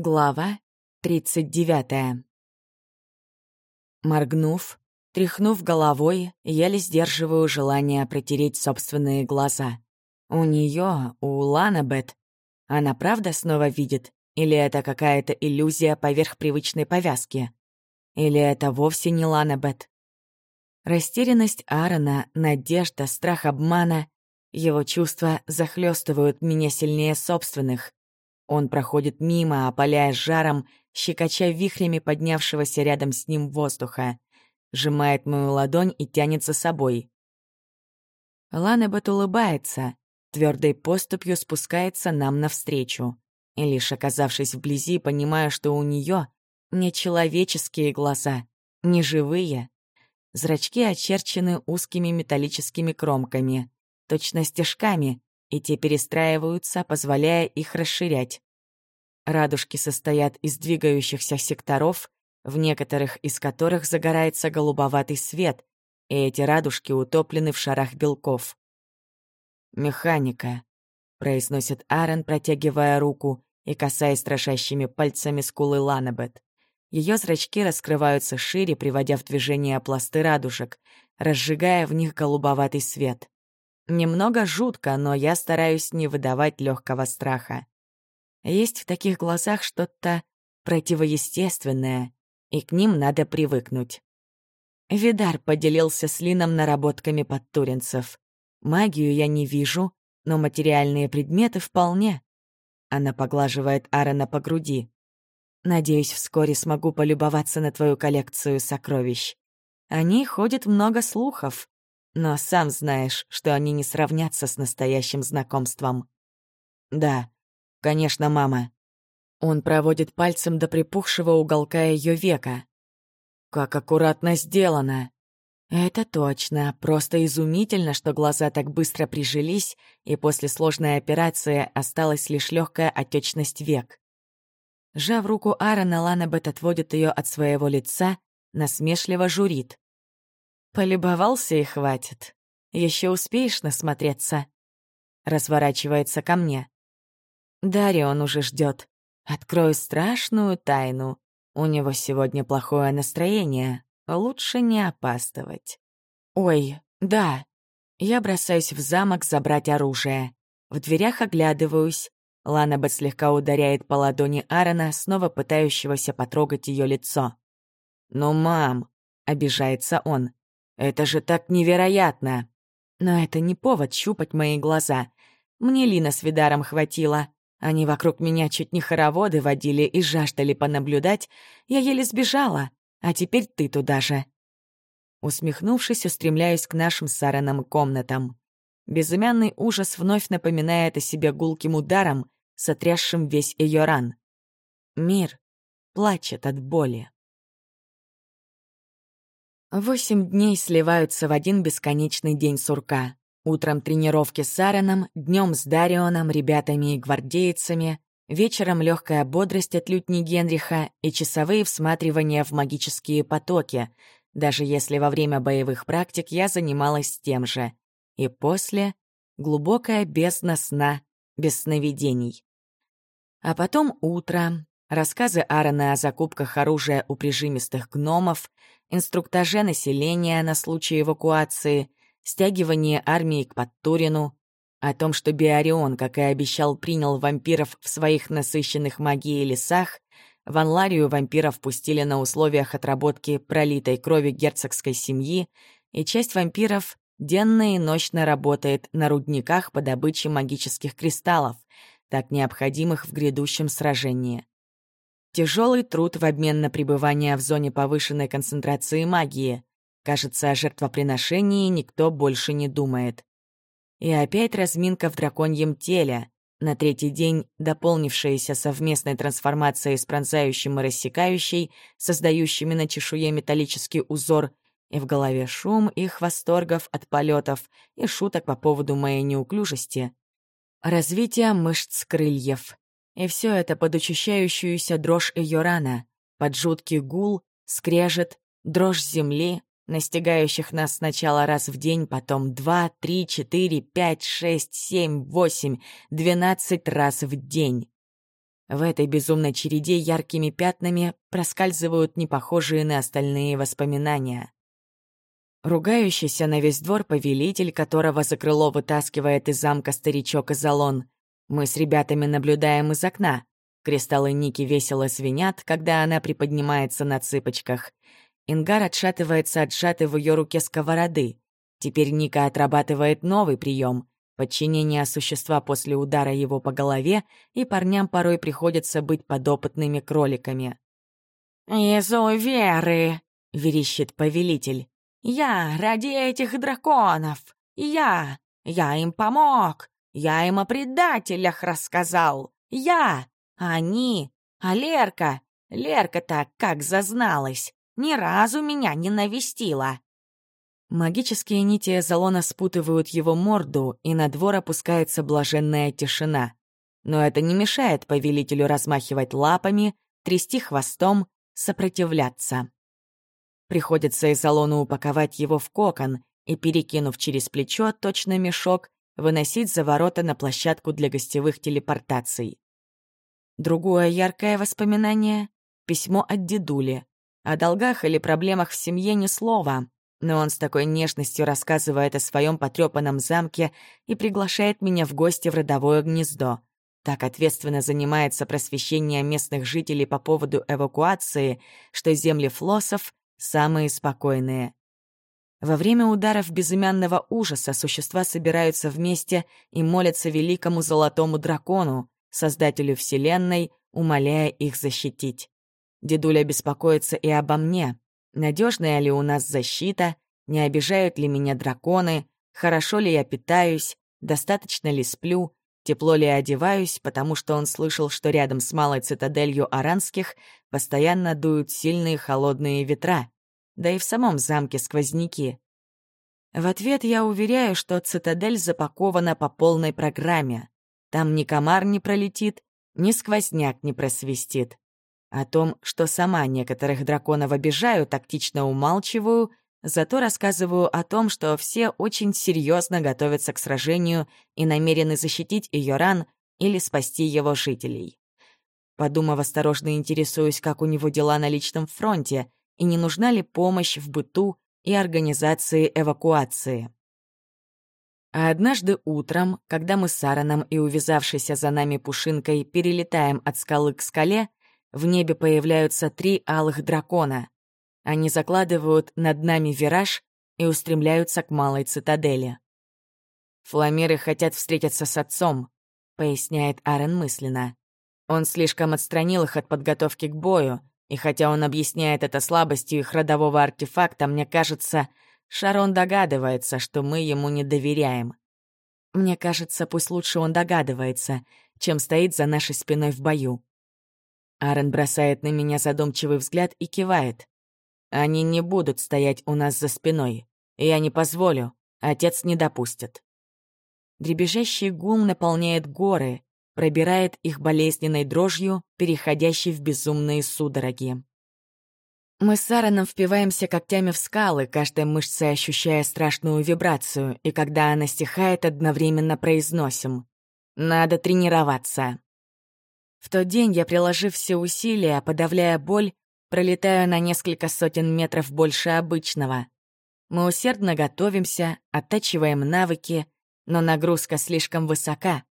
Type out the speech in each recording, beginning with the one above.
Глава 39. Моргнув, тряхнув головой, еле сдерживаю желание протереть собственные глаза. У нее, у Ланабет, она правда снова видит? Или это какая-то иллюзия поверх привычной повязки? Или это вовсе не Ланабет? Растерянность Аарона, надежда, страх обмана — его чувства захлестывают меня сильнее собственных. Он проходит мимо, опаляя жаром, щекоча вихрями поднявшегося рядом с ним воздуха. Сжимает мою ладонь и тянет за собой. Ланебет улыбается, твердой поступью спускается нам навстречу. И лишь оказавшись вблизи, понимаю, что у нее нечеловеческие глаза, не живые. Зрачки очерчены узкими металлическими кромками, точно стежками, и те перестраиваются, позволяя их расширять. Радужки состоят из двигающихся секторов, в некоторых из которых загорается голубоватый свет, и эти радужки утоплены в шарах белков. «Механика», — произносит Аарон, протягивая руку и касаясь дрожащими пальцами скулы Ланабет. Ее зрачки раскрываются шире, приводя в движение пласты радужек, разжигая в них голубоватый свет. Немного жутко, но я стараюсь не выдавать легкого страха. Есть в таких глазах что-то противоестественное, и к ним надо привыкнуть. Видар поделился с Лином наработками подтуринцев. Магию я не вижу, но материальные предметы вполне. Она поглаживает Аарона по груди. Надеюсь, вскоре смогу полюбоваться на твою коллекцию сокровищ. О ней ходит много слухов. Но сам знаешь, что они не сравнятся с настоящим знакомством. Да, конечно, мама. Он проводит пальцем до припухшего уголка ее века. Как аккуратно сделано. Это точно. Просто изумительно, что глаза так быстро прижились, и после сложной операции осталась лишь легкая отечность век. Жав руку Аарона, Ланабет отводит ее от своего лица, насмешливо журит. Полюбовался и хватит. Еще успеешь насмотреться. Разворачивается ко мне. Дарион уже ждет. Открою страшную тайну. У него сегодня плохое настроение. Лучше не опаздывать. Ой, да. Я бросаюсь в замок забрать оружие. В дверях оглядываюсь. Ланабет слегка ударяет по ладони Аарона, снова пытающегося потрогать ее лицо. «Ну, мам!» — обижается он. Это же так невероятно! Но это не повод щупать мои глаза. Мне Лина с Видаром хватило. Они вокруг меня чуть не хороводы водили и жаждали понаблюдать. Я еле сбежала, а теперь ты туда же. Усмехнувшись, устремляюсь к нашим с комнатам. Безымянный ужас вновь напоминает о себе гулким ударом, сотрясшим весь ее ран. Мир плачет от боли. Восемь дней сливаются в один бесконечный день сурка. Утром тренировки с Аароном, днем с Дарионом, ребятами и гвардейцами, вечером легкая бодрость от лютни Генриха и часовые всматривания в магические потоки, даже если во время боевых практик я занималась тем же. И после — глубокая бездна сна, без сновидений. А потом утро, рассказы Аарона о закупках оружия у прижимистых гномов, инструктаже населения на случай эвакуации, стягивание армии к Подтурину, о том, что Биарион, как и обещал, принял вампиров в своих насыщенных магией лесах, в Анларию вампиров пустили на условиях отработки пролитой крови герцогской семьи, и часть вампиров денно и ночно работает на рудниках по добыче магических кристаллов, так необходимых в грядущем сражении. Тяжелый труд в обмен на пребывание в зоне повышенной концентрации магии. Кажется, о жертвоприношении никто больше не думает. И опять разминка в драконьем теле, на третий день дополнившаяся совместной трансформацией с пронзающим и рассекающей, создающими на чешуе металлический узор, и в голове шум их восторгов от полетов и шуток по поводу моей неуклюжести. Развитие мышц крыльев. И все это под учащающуюся дрожь ее рана, под жуткий гул, скрежет, дрожь земли, настигающих нас сначала раз в день, потом два, три, четыре, пять, шесть, семь, восемь, двенадцать раз в день. В этой безумной череде яркими пятнами проскальзывают непохожие на остальные воспоминания. Ругающийся на весь двор повелитель, которого за крыло вытаскивает из замка старичок Изолон. Мы с ребятами наблюдаем из окна. Кристаллы Ники весело свинят, когда она приподнимается на цыпочках. Ингар отшатывается от сжатой в ее руке сковороды. Теперь Ника отрабатывает новый прием — подчинение существа после удара его по голове, и парням порой приходится быть подопытными кроликами. «Изуверы!» — верещит повелитель. Я ради этих драконов. Я. Я им помог. Я им о предателях рассказал. Я. Они. А Лерка. Лерка так как зазналась. Ни разу меня не навестила. Магические нити Эзолона спутывают его морду, и на двор опускается блаженная тишина. Но это не мешает повелителю размахивать лапами, трясти хвостом, сопротивляться. Приходится из салона упаковать его в кокон и, перекинув через плечо точно мешок, выносить за ворота на площадку для гостевых телепортаций. Другое яркое воспоминание — письмо от дедули. О долгах или проблемах в семье ни слова, но он с такой нежностью рассказывает о своем потрепанном замке и приглашает меня в гости в родовое гнездо. Так ответственно занимается просвещением местных жителей по поводу эвакуации, что земли флоссов самые спокойные. Во время ударов безымянного ужаса существа собираются вместе и молятся великому золотому дракону, создателю Вселенной, умоляя их защитить. Дедуля беспокоится и обо мне. Надежная ли у нас защита? Не обижают ли меня драконы? Хорошо ли я питаюсь? Достаточно ли сплю? Тепло ли одеваюсь, потому что он слышал, что рядом с малой цитаделью Аранских постоянно дуют сильные холодные ветра, да и в самом замке сквозняки. В ответ я уверяю, что цитадель запакована по полной программе. Там ни комар не пролетит, ни сквозняк не просвистит. О том, что сама некоторых драконов обижаю, тактично умалчиваю, Зато рассказываю о том, что все очень серьезно готовятся к сражению и намерены защитить ее ран или спасти его жителей. Подумав, осторожно интересуюсь, как у него дела на личном фронте и не нужна ли помощь в быту и организации эвакуации. А однажды утром, когда мы с Аароном и увязавшейся за нами Пушинкой перелетаем от скалы к скале, в небе появляются три алых дракона. Они закладывают над нами вираж и устремляются к малой цитадели. «Фламиры хотят встретиться с отцом», — поясняет Аарон мысленно. Он слишком отстранил их от подготовки к бою, и хотя он объясняет это слабостью их родового артефакта, мне кажется, Шарон догадывается, что мы ему не доверяем. Мне кажется, пусть лучше он догадывается, чем стоит за нашей спиной в бою. Аарон бросает на меня задумчивый взгляд и кивает. Они не будут стоять у нас за спиной. Я не позволю, отец не допустит. Дребезжащий гул наполняет горы, пробирает их болезненной дрожью, переходящей в безумные судороги. Мы с Сараном впиваемся когтями в скалы, каждой мышцей ощущая страшную вибрацию, и когда она стихает, одновременно произносим «Надо тренироваться». В тот день я, приложив все усилия, подавляя боль, Пролетаю на несколько сотен метров больше обычного. Мы усердно готовимся, оттачиваем навыки, но нагрузка слишком высока.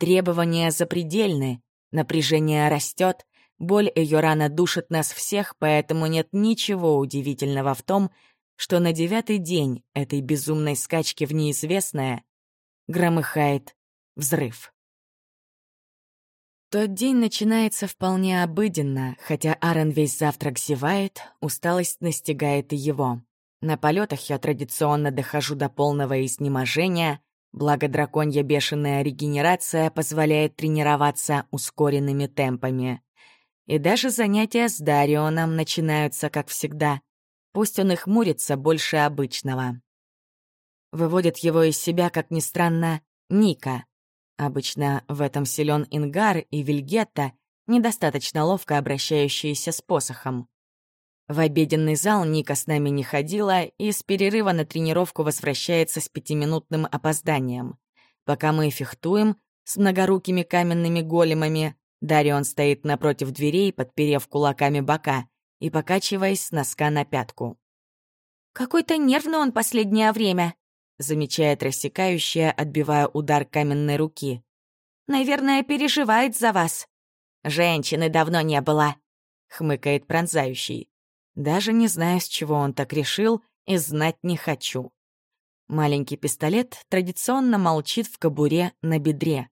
Требования запредельны, напряжение растет, боль ее рано душит нас всех, поэтому нет ничего удивительного в том, что на девятый день этой безумной скачки в неизвестное громыхает взрыв. Тот день начинается вполне обыденно, хотя Аарон весь завтрак зевает, усталость настигает и его. На полетах я традиционно дохожу до полного изнеможения, благо драконья бешеная регенерация позволяет тренироваться ускоренными темпами. И даже занятия с Дарионом начинаются, как всегда. Пусть он и хмурится больше обычного. Выводит его из себя, как ни странно, Ника — Обычно в этом силен Ингар и Вильгетта, недостаточно ловко обращающиеся с посохом. В обеденный зал Ника с нами не ходила и с перерыва на тренировку возвращается с пятиминутным опозданием. Пока мы фехтуем с многорукими каменными големами, Дарион стоит напротив дверей, подперев кулаками бока и покачиваясь с носка на пятку. «Какой-то нервный он последнее время», — замечает рассекающая, отбивая удар каменной руки. «Наверное, переживает за вас». «Женщины давно не было», — хмыкает пронзающий. Даже не знаю, с чего он так решил, и знать не хочу. Маленький пистолет традиционно молчит в кобуре на бедре.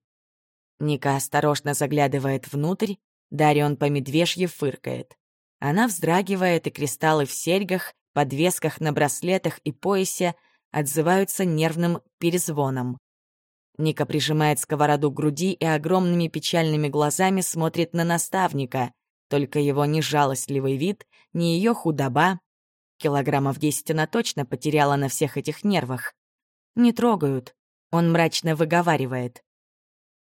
Ника осторожно заглядывает внутрь, Дарион по медвежье фыркает. Она вздрагивает, и кристаллы в серьгах, подвесках на браслетах и поясе отзываются нервным перезвоном. Ника прижимает сковороду к груди и огромными печальными глазами смотрит на наставника, только его ни жалостливый вид, ни ее худоба Килограммов десять она точно потеряла на всех этих нервах. Не трогают. Он мрачно выговаривает.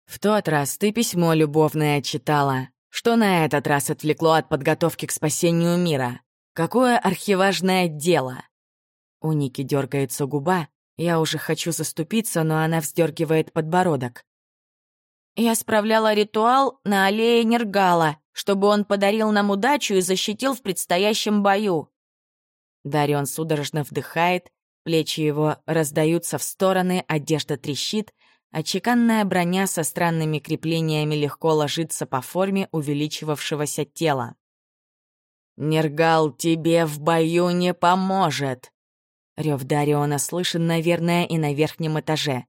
«В тот раз ты письмо любовное читала. Что на этот раз отвлекло от подготовки к спасению мира? Какое архиважное дело?» У Ники дергается губа. Я уже хочу заступиться, но она вздергивает подбородок. «Я справляла ритуал на аллее Нергала, чтобы он подарил нам удачу и защитил в предстоящем бою. Дарион судорожно вдыхает, плечи его раздаются в стороны, одежда трещит, а чеканная броня со странными креплениями легко ложится по форме увеличивавшегося тела. «Нергал тебе в бою не поможет!» Рев Дариона слышен, наверное, и на верхнем этаже.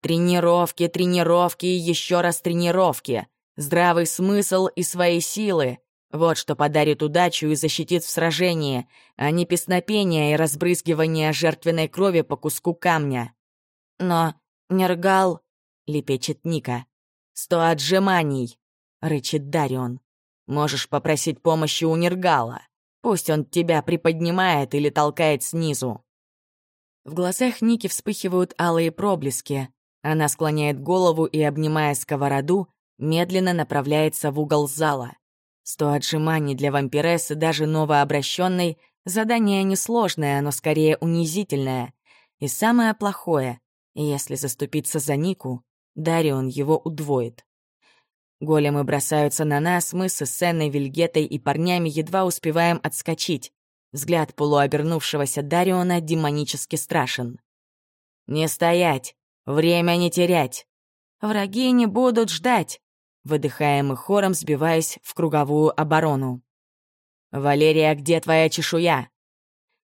«Тренировки, тренировки и еще раз тренировки! Здравый смысл и свои силы! Вот что подарит удачу и защитит в сражении, а не песнопение и разбрызгивание жертвенной крови по куску камня. Но Нергал, — лепечет Ника, — сто отжиманий, — рычит Дарион. Можешь попросить помощи у Нергала. Пусть он тебя приподнимает или толкает снизу. В глазах Ники вспыхивают алые проблески. Она склоняет голову и, обнимая сковороду, медленно направляется в угол зала. Сто отжиманий для вампирессы, даже новообращенной, задание несложное, но скорее унизительное. И самое плохое, если заступиться за Нику, Дарион его удвоит. Големы бросаются на нас, мы с Эссеной, Вильгетой и парнями едва успеваем отскочить. Взгляд полуобернувшегося Дариона демонически страшен. «Не стоять! Время не терять! Враги не будут ждать! Выдыхаем мы хором, сбиваясь в круговую оборону. «Валерия, где твоя чешуя?»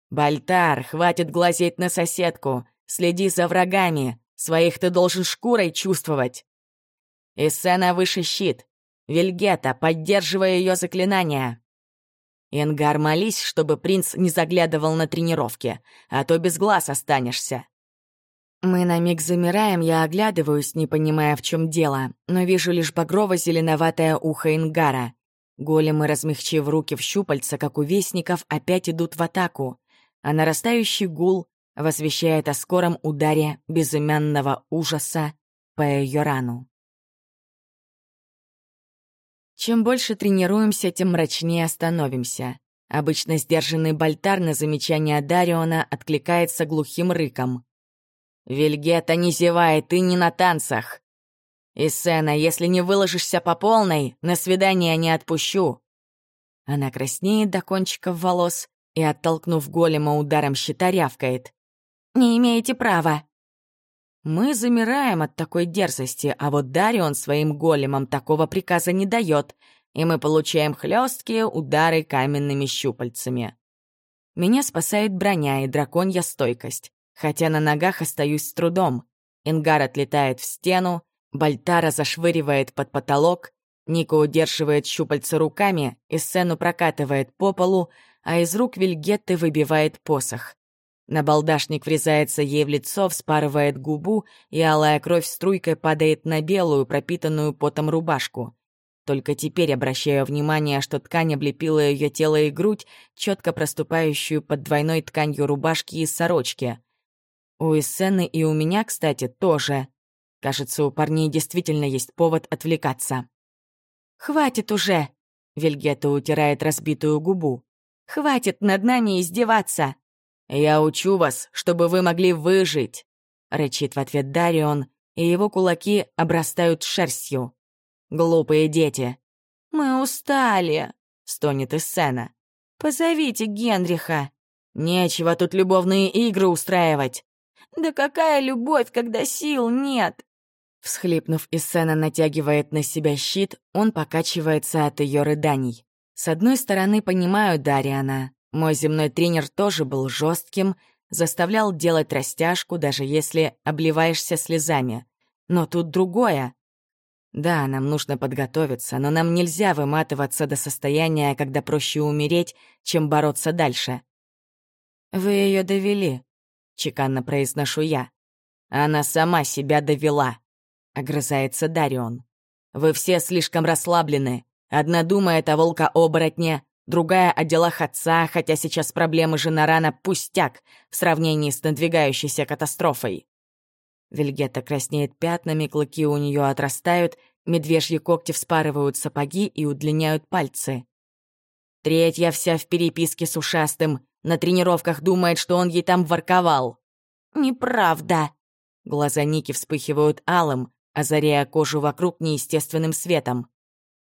«Бальтар, хватит глазеть на соседку, следи за врагами, своих ты должен шкурой чувствовать». «Иссена выше щит, Вильгета, поддерживая ее заклинания». «Ингар, молись, чтобы принц не заглядывал на тренировки, а то без глаз останешься». Мы на миг замираем, я оглядываюсь, не понимая, в чем дело, но вижу лишь багрово-зеленоватое ухо Ингара. Големы, размягчив руки в щупальца, как у вестников, опять идут в атаку, а нарастающий гул возвещает о скором ударе безымянного ужаса по ее рану. Чем больше тренируемся, тем мрачнее становимся. Обычно сдержанный Бальтар на замечание Дариона откликается глухим рыком. «Вильгета, не зевай, ты не на танцах!» «Иссена, если не выложишься по полной, на свидание не отпущу!» Она краснеет до кончиков волос и, оттолкнув голема ударом щита, рявкает. «Не имеете права!» Мы замираем от такой дерзости, а вот Дарион своим големам такого приказа не дает, и мы получаем хлесткие удары каменными щупальцами. Меня спасает броня и драконья стойкость хотя на ногах остаюсь с трудом. Ингар отлетает в стену, Бальтара зашвыривает под потолок, Ника удерживает щупальца руками и сцену прокатывает по полу, а из рук Вильгетты выбивает посох. Набалдашник врезается ей в лицо, вспарывает губу, и алая кровь струйкой падает на белую, пропитанную потом рубашку. Только теперь обращаю внимание, что ткань облепила ее тело и грудь, четко проступающую под двойной тканью рубашки и сорочки. У Иссены и у меня, кстати, тоже. Кажется, у парней действительно есть повод отвлекаться. «Хватит уже!» — Вильгета утирает разбитую губу. «Хватит над нами издеваться!» «Я учу вас, чтобы вы могли выжить!» — рычит в ответ Дарион, и его кулаки обрастают шерстью. Глупые дети!» «Мы устали!» — стонет из сцена. «Позовите Генриха!» «Нечего тут любовные игры устраивать!» «Да какая любовь, когда сил нет!» Всхлипнув, Иссена натягивает на себя щит, он покачивается от ее рыданий. С одной стороны, понимаю Дариана. Мой земной тренер тоже был жестким, заставлял делать растяжку, даже если обливаешься слезами. Но тут другое. Да, нам нужно подготовиться, но нам нельзя выматываться до состояния, когда проще умереть, чем бороться дальше. «Вы ее довели», — чеканно произношу я. «Она сама себя довела», — огрызается Дарион. «Вы все слишком расслаблены. Одна думает о волка-оборотне, другая о делах отца, хотя сейчас проблемы жена рана пустяк в сравнении с надвигающейся катастрофой. Вильгетта краснеет пятнами, клыки у нее отрастают, медвежьи когти вспарывают сапоги и удлиняют пальцы. Третья вся в переписке с ушастым, на тренировках думает, что он ей там ворковал. «Неправда!» Глаза Ники вспыхивают алым, озаряя кожу вокруг неестественным светом.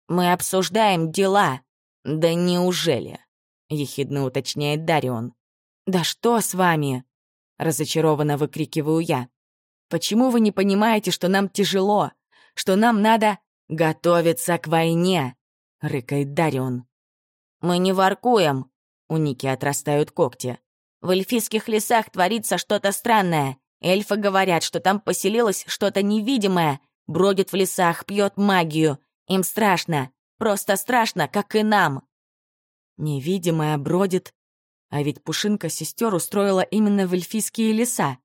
«Мы обсуждаем дела!» «Да неужели?» — ехидно уточняет Дарион. «Да что с вами?» — разочарованно выкрикиваю я. Почему вы не понимаете, что нам тяжело? Что нам надо готовиться к войне?» — рыкает Дарион. «Мы не воркуем!» — у Ники отрастают когти. «В эльфийских лесах творится что-то странное. Эльфы говорят, что там поселилось что-то невидимое, бродит в лесах, пьет магию. Им страшно, просто страшно, как и нам». Невидимая бродит, а ведь Пушинка сестер устроила именно в эльфийские леса.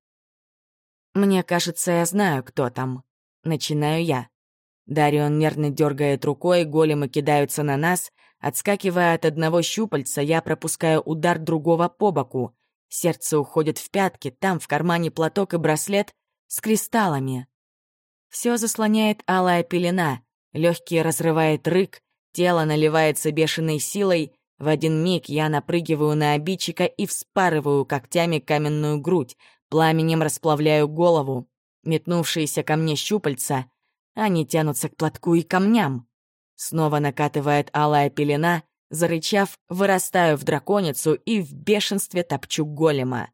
«Мне кажется, я знаю, кто там». Начинаю я. Дарион нервно дергает рукой, големы кидаются на нас. Отскакивая от одного щупальца, я пропускаю удар другого по боку. Сердце уходит в пятки, там в кармане платок и браслет с кристаллами. Все заслоняет алая пелена, легкие разрывает рык, тело наливается бешеной силой. В один миг я напрыгиваю на обидчика и вспарываю когтями каменную грудь, Пламенем расплавляю голову. Метнувшиеся ко мне щупальца, они тянутся к платку и камням. Снова накатывает алая пелена, зарычав, вырастаю в драконицу и в бешенстве топчу голема.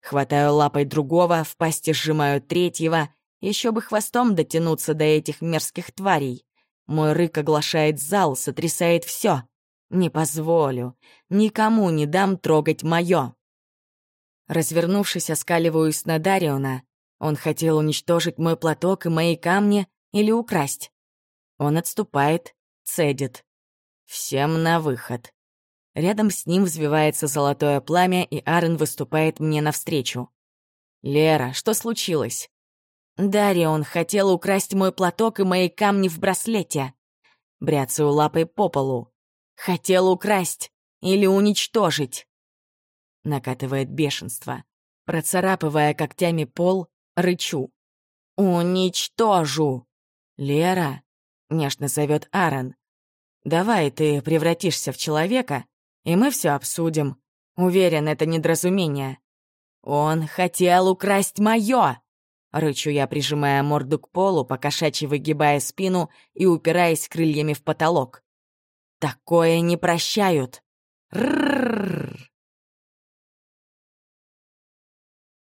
Хватаю лапой другого, в пасти сжимаю третьего, еще бы хвостом дотянуться до этих мерзких тварей. Мой рык оглашает зал, сотрясает все. Не позволю, никому не дам трогать мое. Развернувшись, оскаливаюсь на Дариона. Он хотел уничтожить мой платок и мои камни или украсть. Он отступает, цедит. Всем на выход. Рядом с ним взвивается золотое пламя, и Арен выступает мне навстречу. «Лера, что случилось?» «Дарион хотел украсть мой платок и мои камни в браслете». Бряцаю лапой по полу. «Хотел украсть или уничтожить». Накатывает бешенство. Процарапывая когтями пол, рычу. «Уничтожу!» «Лера!» — нежно зовет Аарон. «Давай ты превратишься в человека, и мы все обсудим. Уверен, это недоразумение». «Он хотел украсть мое!» Рычу я, прижимая морду к полу, покошачьи выгибая спину и упираясь крыльями в потолок. «Такое не прощают!» Рррр!